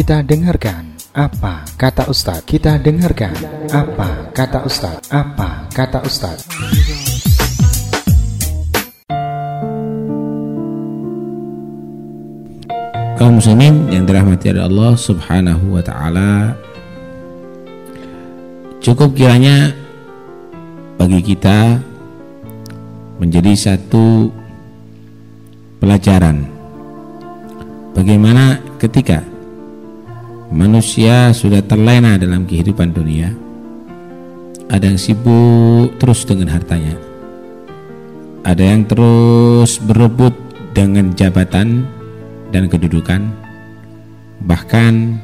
Kita dengarkan apa kata Ustadz. Kita dengarkan apa kata Ustadz. Apa kata Ustadz. kaum muslimin yang dirahmati oleh Allah Subhanahu wa taala cukup kiranya bagi kita menjadi satu pelajaran bagaimana ketika manusia sudah terlena dalam kehidupan dunia. Ada yang sibuk terus dengan hartanya. Ada yang terus berebut dengan jabatan dan kedudukan. Bahkan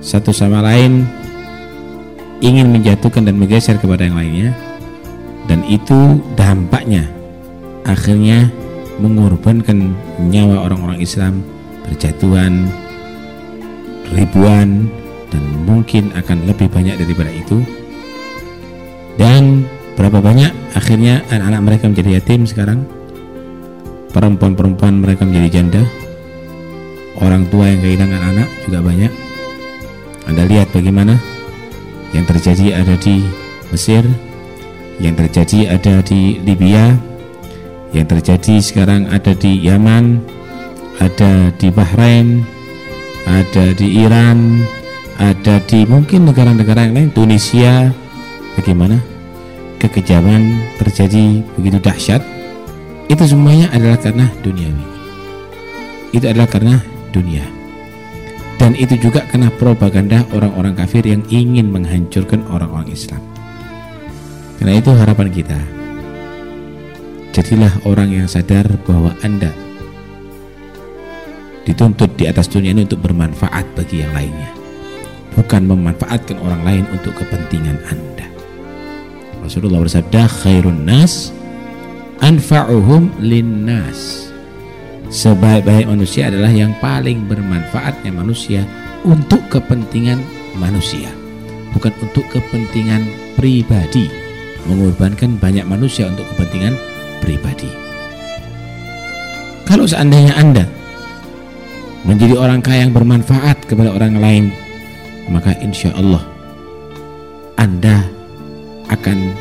satu sama lain ingin menjatuhkan dan menggeser kepada yang lainnya. Dan itu dampaknya akhirnya mengorbankan nyawa orang-orang Islam berjatuhan ribuan dan mungkin akan lebih banyak daripada itu. Dan berapa banyak akhirnya anak-anak mereka menjadi yatim sekarang? Perempuan-perempuan mereka menjadi janda. Orang tua yang kehilangan anak juga banyak. Anda lihat bagaimana yang terjadi ada di Mesir yang terjadi ada di Libya yang terjadi sekarang ada di Yaman ada di Bahrain ada di Iran ada di mungkin negara-negara yang lain Tunisia bagaimana kekejaman terjadi begitu dahsyat itu semuanya adalah karena duniawi itu adalah karena dunia. Dan itu juga karena propaganda orang-orang kafir yang ingin menghancurkan orang-orang Islam. Karena itu harapan kita. Jadilah orang yang sadar bahwa Anda dituntut di atas dunia ini untuk bermanfaat bagi yang lainnya. Bukan memanfaatkan orang lain untuk kepentingan Anda. Rasulullah bersabda, khairun nas anfa'uhum linnas sebaik-baik manusia adalah yang paling bermanfaatnya manusia untuk kepentingan manusia bukan untuk kepentingan pribadi mengorbankan banyak manusia untuk kepentingan pribadi kalau seandainya anda menjadi orang kaya yang bermanfaat kepada orang lain maka insya Allah anda akan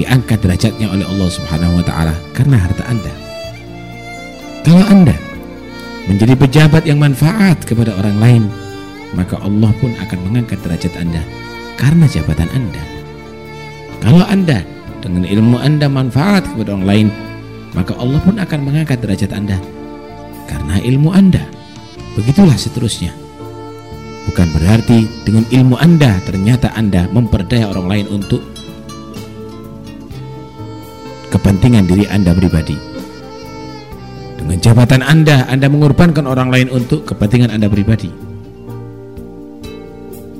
diangkat derajatnya oleh Allah Subhanahu wa taala karena harta Anda. Kalau Anda menjadi pejabat yang manfaat kepada orang lain, maka Allah pun akan mengangkat derajat Anda karena jabatan Anda. Kalau Anda dengan ilmu Anda manfaat kepada orang lain, maka Allah pun akan mengangkat derajat Anda karena ilmu Anda. Begitulah seterusnya. Bukan berarti dengan ilmu Anda ternyata Anda memperdaya orang lain untuk kepentingan diri Anda pribadi. Dengan jabatan Anda, Anda mengorbankan orang lain untuk kepentingan Anda pribadi.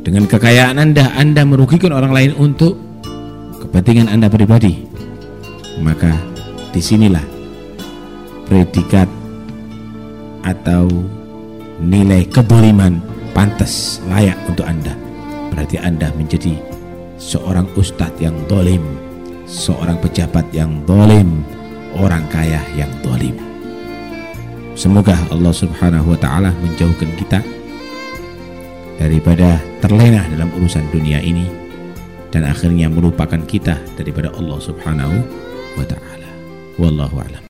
Dengan kekayaan Anda, Anda merugikan orang lain untuk kepentingan Anda pribadi. Maka di sinilah predikat atau nilai kedoliman pantas layak untuk Anda. Berarti Anda menjadi seorang ustadz yang dolim, seorang pejabat yang dolim, orang kaya yang dolim. Semoga Allah Subhanahu wa taala menjauhkan kita daripada terlena dalam urusan dunia ini dan akhirnya melupakan kita daripada Allah Subhanahu wa taala. Wallahu a'lam.